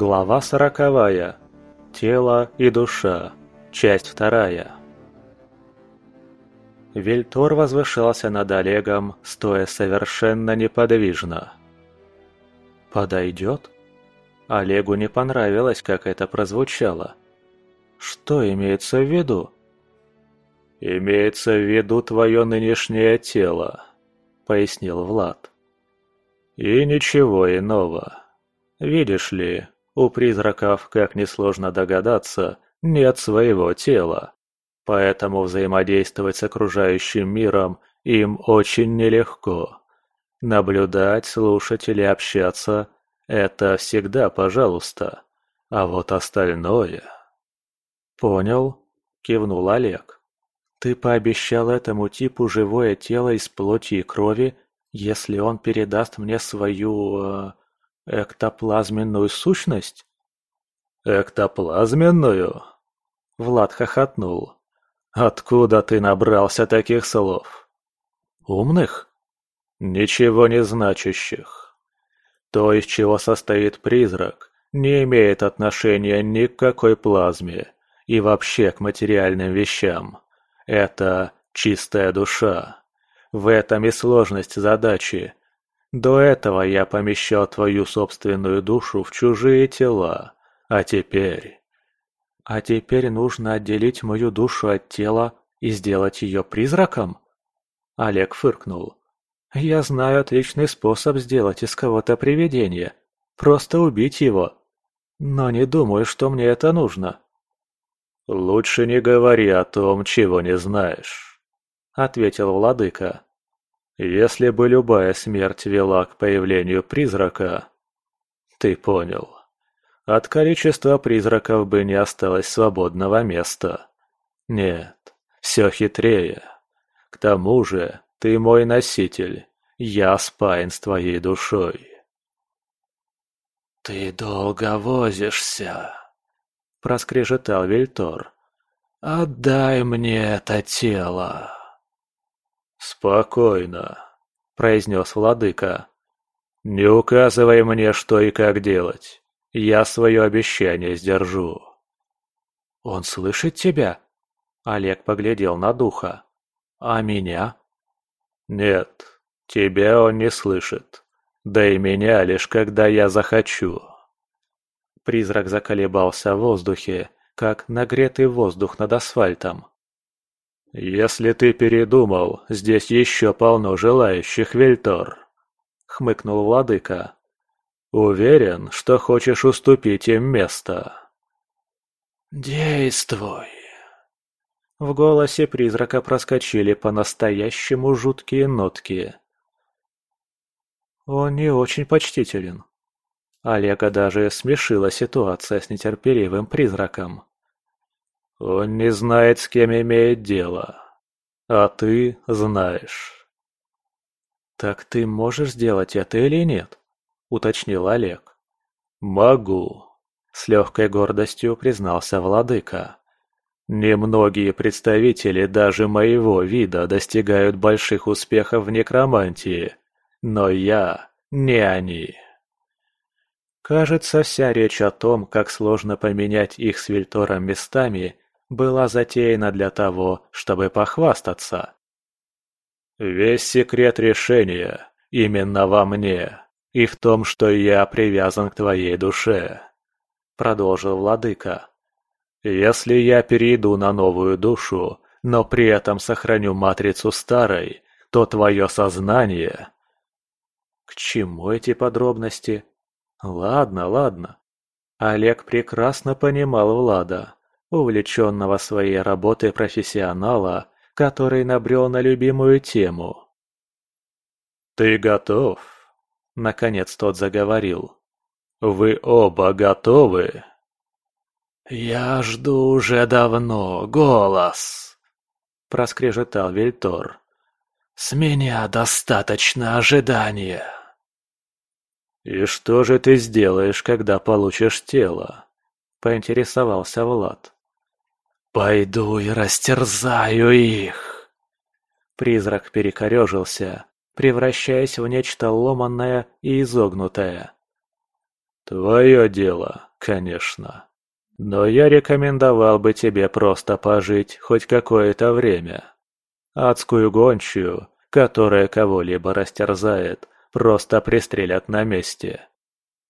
Глава сороковая. Тело и душа. Часть вторая. Вильтор возвышался над Олегом, стоя совершенно неподвижно. «Подойдет?» Олегу не понравилось, как это прозвучало. «Что имеется в виду?» «Имеется в виду твое нынешнее тело», — пояснил Влад. «И ничего иного. Видишь ли, у призраков, как несложно догадаться, нет своего тела. Поэтому взаимодействовать с окружающим миром им очень нелегко. Наблюдать, слушать или общаться – это всегда пожалуйста. А вот остальное… «Понял», – кивнул Олег. «Ты пообещал этому типу живое тело из плоти и крови, если он передаст мне свою... Э, Эктоплазменную сущность? Эктоплазменную? Влад хохотнул. Откуда ты набрался таких слов? Умных? Ничего не значащих. То, из чего состоит призрак, не имеет отношения ни к какой плазме и вообще к материальным вещам. Это чистая душа. В этом и сложность задачи, до этого я помещал твою собственную душу в чужие тела, а теперь... А теперь нужно отделить мою душу от тела и сделать ее призраком? Олег фыркнул. Я знаю отличный способ сделать из кого-то привидение. Просто убить его. Но не думаю, что мне это нужно. Лучше не говори о том, чего не знаешь, ответил владыка. Если бы любая смерть вела к появлению призрака... Ты понял. От количества призраков бы не осталось свободного места. Нет, все хитрее. К тому же, ты мой носитель. Я спаян с твоей душой. «Ты долго возишься», — проскрежетал Вильтор. «Отдай мне это тело». «Спокойно», — произнес владыка. «Не указывай мне, что и как делать. Я свое обещание сдержу». «Он слышит тебя?» Олег поглядел на духа. «А меня?» «Нет, тебя он не слышит. Да и меня лишь когда я захочу». Призрак заколебался в воздухе, как нагретый воздух над асфальтом. «Если ты передумал, здесь еще полно желающих, Вельтор», — хмыкнул владыка. «Уверен, что хочешь уступить им место». «Действуй!» В голосе призрака проскочили по-настоящему жуткие нотки. Он не очень почтителен. Олега даже смешила ситуация с нетерпеливым призраком. Он не знает, с кем имеет дело. А ты знаешь. «Так ты можешь сделать это или нет?» – уточнил Олег. «Могу», – с легкой гордостью признался владыка. «Немногие представители даже моего вида достигают больших успехов в некромантии, но я не они». Кажется, вся речь о том, как сложно поменять их с Вильтором местами, была затеяна для того, чтобы похвастаться. Весь секрет решения именно во мне и в том, что я привязан к твоей душе, продолжил владыка. Если я перейду на новую душу, но при этом сохраню матрицу старой, то твое сознание... К чему эти подробности? Ладно, ладно. Олег прекрасно понимал Влада увлеченного своей работой профессионала, который набрел на любимую тему. «Ты готов?» – наконец тот заговорил. «Вы оба готовы?» «Я жду уже давно, голос!» – проскрежетал Вильтор. «С меня достаточно ожидания!» «И что же ты сделаешь, когда получишь тело?» – поинтересовался Влад. «Пойду и растерзаю их!» Призрак перекорежился, превращаясь в нечто ломанное и изогнутое. Твое дело, конечно. Но я рекомендовал бы тебе просто пожить хоть какое-то время. Адскую гончую, которая кого-либо растерзает, просто пристрелят на месте.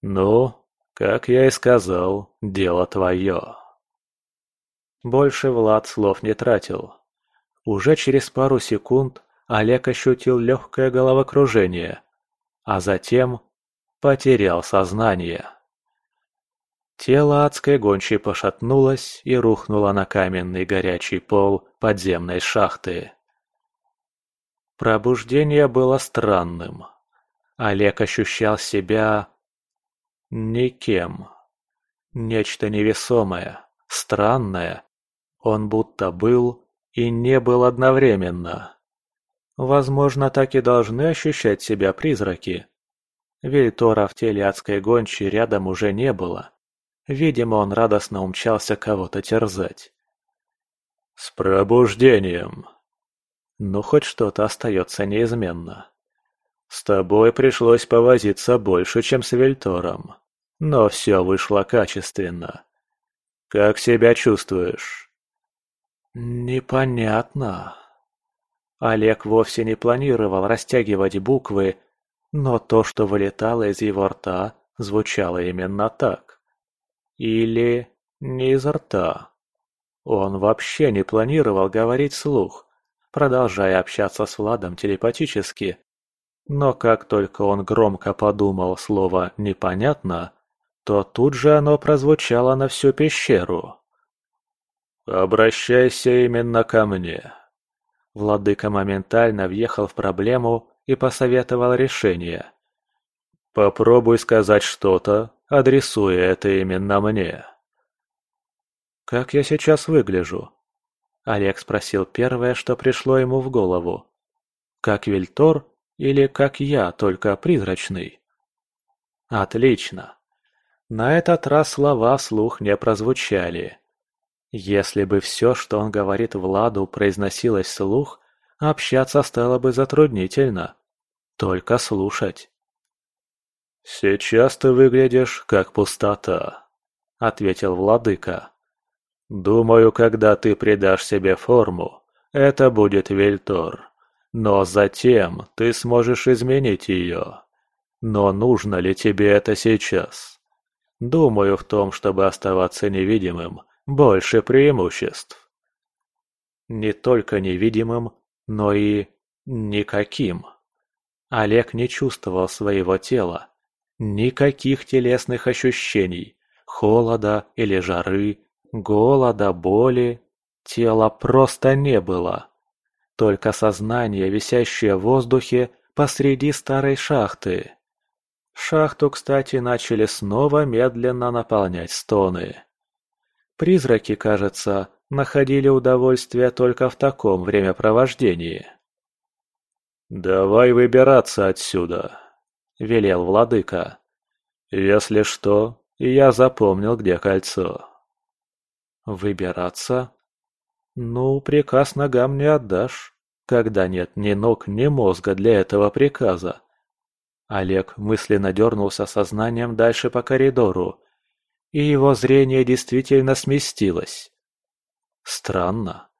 Ну, как я и сказал, дело твое. Больше Влад слов не тратил. Уже через пару секунд Олег ощутил легкое головокружение, а затем потерял сознание. Тело адской гончей пошатнулось и рухнуло на каменный горячий пол подземной шахты. Пробуждение было странным. Олег ощущал себя... никем. Нечто невесомое, странное. Он будто был и не был одновременно. Возможно, так и должны ощущать себя призраки. Вильтора в теле адской гончей рядом уже не было. Видимо, он радостно умчался кого-то терзать. «С пробуждением!» Ну, хоть что-то остается неизменно. С тобой пришлось повозиться больше, чем с Вильтором. Но все вышло качественно. Как себя чувствуешь? Непонятно. Олег вовсе не планировал растягивать буквы, но то, что вылетало из его рта, звучало именно так. Или не из рта. Он вообще не планировал говорить слух, продолжая общаться с Владом телепатически. Но как только он громко подумал слово «непонятно», то тут же оно прозвучало на всю пещеру. «Обращайся именно ко мне». Владыка моментально въехал в проблему и посоветовал решение. «Попробуй сказать что-то, адресуя это именно мне». «Как я сейчас выгляжу?» Олег спросил первое, что пришло ему в голову. «Как Вильтор или как я, только призрачный?» «Отлично!» На этот раз слова вслух не прозвучали. Если бы все, что он говорит Владу, произносилось вслух, общаться стало бы затруднительно. Только слушать. «Сейчас ты выглядишь как пустота», — ответил владыка. Думаю, когда ты придашь себе форму, это будет Вельтор. Но затем ты сможешь изменить ее. Но нужно ли тебе это сейчас? Думаю, в том, чтобы оставаться невидимым, больше преимуществ. Не только невидимым, но и никаким. Олег не чувствовал своего тела. Никаких телесных ощущений, холода или жары, Голода, боли, тела просто не было. Только сознание, висящее в воздухе посреди старой шахты. Шахту, кстати, начали снова медленно наполнять стоны. Призраки, кажется, находили удовольствие только в таком времяпровождении. «Давай выбираться отсюда», — велел владыка. «Если что, я запомнил, где кольцо». Выбираться? Ну, приказ ногам не отдашь, когда нет ни ног, ни мозга для этого приказа. Олег мысленно дернулся сознанием дальше по коридору, и его зрение действительно сместилось. Странно.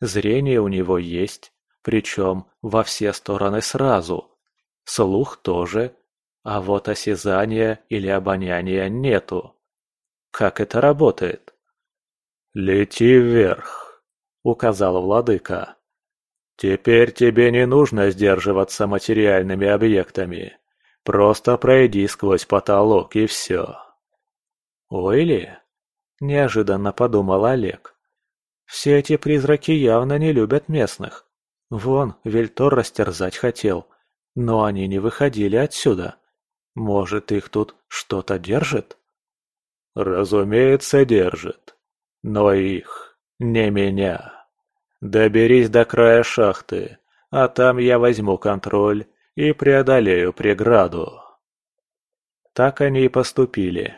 Зрение у него есть, причем во все стороны сразу. Слух тоже, а вот осязания или обоняния нету. Как это работает? «Лети вверх», — указал владыка. «Теперь тебе не нужно сдерживаться материальными объектами. Просто пройди сквозь потолок и все». «Ой ли?» – неожиданно подумал Олег. «Все эти призраки явно не любят местных. Вон, Вельтор растерзать хотел, но они не выходили отсюда. Может, их тут что-то держит?» «Разумеется, держит», но их, не меня. Доберись до края шахты, а там я возьму контроль и преодолею преграду. Так они и поступили.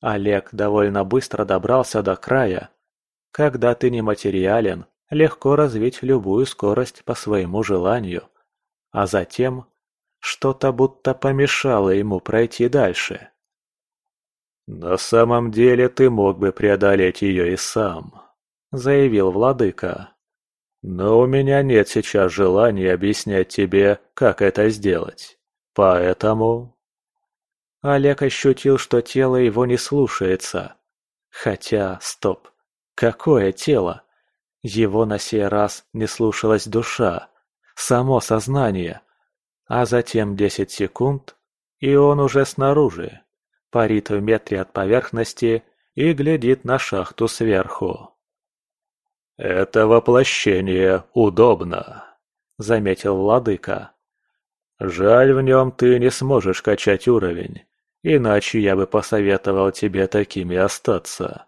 Олег довольно быстро добрался до края. Когда ты нематериален, легко развить любую скорость по своему желанию. А затем что-то будто помешало ему пройти дальше. «На самом деле ты мог бы преодолеть ее и сам», — заявил владыка. «Но у меня нет сейчас желания объяснять тебе, как это сделать. Поэтому...» Олег ощутил, что тело его не слушается. Хотя, стоп, какое тело? Его на сей раз не слушалась душа, само сознание. А затем десять секунд, и он уже снаружи, парит в метре от поверхности и глядит на шахту сверху. «Это воплощение удобно», — заметил владыка. «Жаль, в нем ты не сможешь качать уровень, иначе я бы посоветовал тебе такими остаться.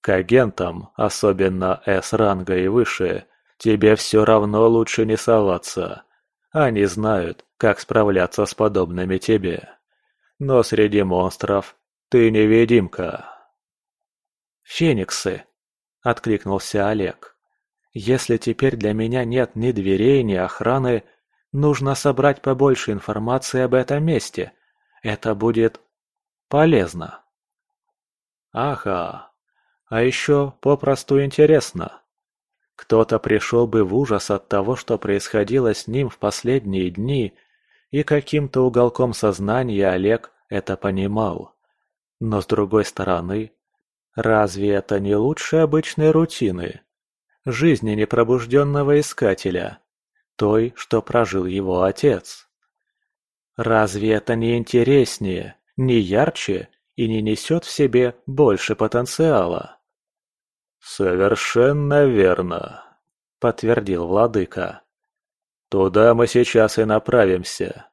К агентам, особенно С-ранга и выше, тебе все равно лучше не соваться. Они знают, как справляться с подобными тебе. Но среди монстров ты невидимка». «Фениксы», – откликнулся Олег. «Если теперь для меня нет ни дверей, ни охраны, нужно собрать побольше информации об этом месте. Это будет полезно». «Ага. А еще попросту интересно. Кто-то пришел бы в ужас от того, что происходило с ним в последние дни, и каким-то уголком сознания Олег это понимал. Но с другой стороны, Разве это не лучше обычной рутины? Жизни непробужденного искателя, той, что прожил его отец. Разве это не интереснее, не ярче и не несет в себе больше потенциала? «Совершенно верно», — подтвердил владыка. «Туда мы сейчас и направимся.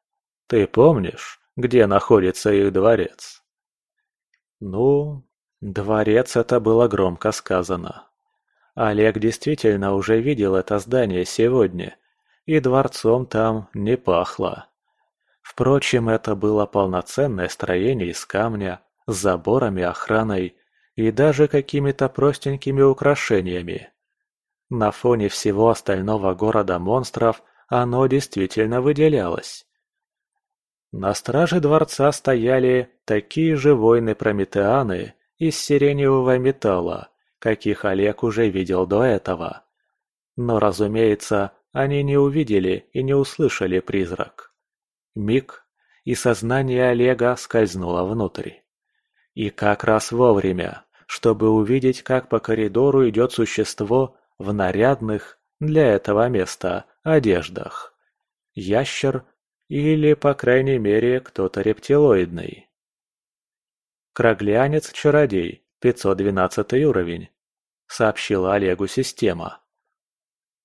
Ты помнишь, где находится их дворец?» «Ну, Дворец это было громко сказано. Олег действительно уже видел это здание сегодня, и дворцом там не пахло. Впрочем, это было полноценное строение из камня, с заборами, охраной и даже какими-то простенькими украшениями. На фоне всего остального города монстров оно действительно выделялось. На страже дворца стояли такие же воины-прометеаны, из сиреневого металла, каких Олег уже видел до этого. Но, разумеется, они не увидели и не услышали призрак. Миг, и сознание Олега скользнуло внутрь. И как раз вовремя, чтобы увидеть, как по коридору идет существо в нарядных, для этого места, одеждах. Ящер или, по крайней мере, кто-то рептилоидный. «Краглянец-чародей, 512 уровень», — сообщила Олегу система.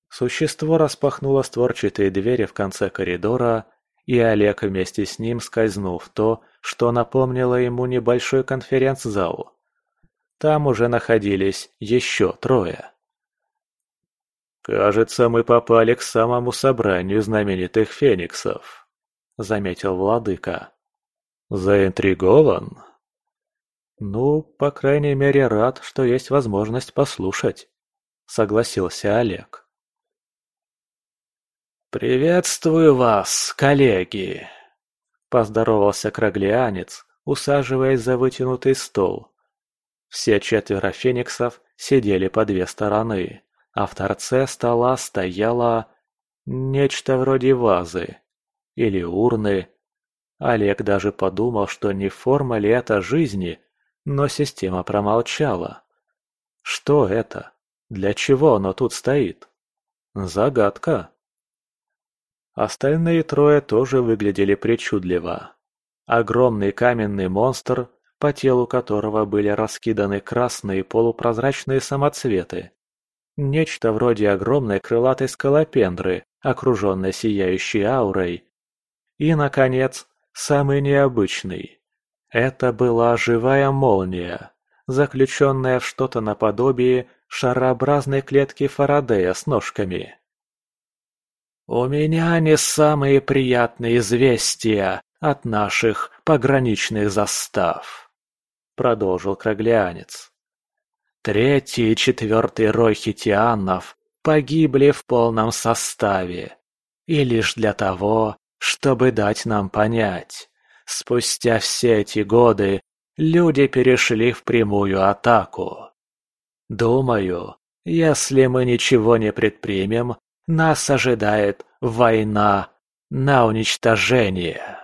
Существо распахнуло створчатые двери в конце коридора, и Олег вместе с ним скользнул в то, что напомнило ему небольшой конференц-зал. Там уже находились еще трое. «Кажется, мы попали к самому собранию знаменитых фениксов», — заметил владыка. «Заинтригован?» «Ну, по крайней мере, рад, что есть возможность послушать», — согласился Олег. «Приветствую вас, коллеги!» — поздоровался краглианец, усаживаясь за вытянутый стол. Все четверо фениксов сидели по две стороны, а в торце стола стояло нечто вроде вазы или урны. Олег даже подумал, что не форма ли это жизни, но система промолчала. Что это? Для чего оно тут стоит? Загадка. Остальные трое тоже выглядели причудливо. Огромный каменный монстр, по телу которого были раскиданы красные полупрозрачные самоцветы. Нечто вроде огромной крылатой скалопендры, окруженной сияющей аурой. И, наконец, самый необычный это была живая молния, заключенная в что-то наподобие шарообразной клетки Фарадея с ножками. «У меня не самые приятные известия от наших пограничных застав», — продолжил Краглянец. «Третий и четвертый рой хитианов погибли в полном составе, и лишь для того, чтобы дать нам понять, Спустя все эти годы люди перешли в прямую атаку. Думаю, если мы ничего не предпримем, нас ожидает война на уничтожение.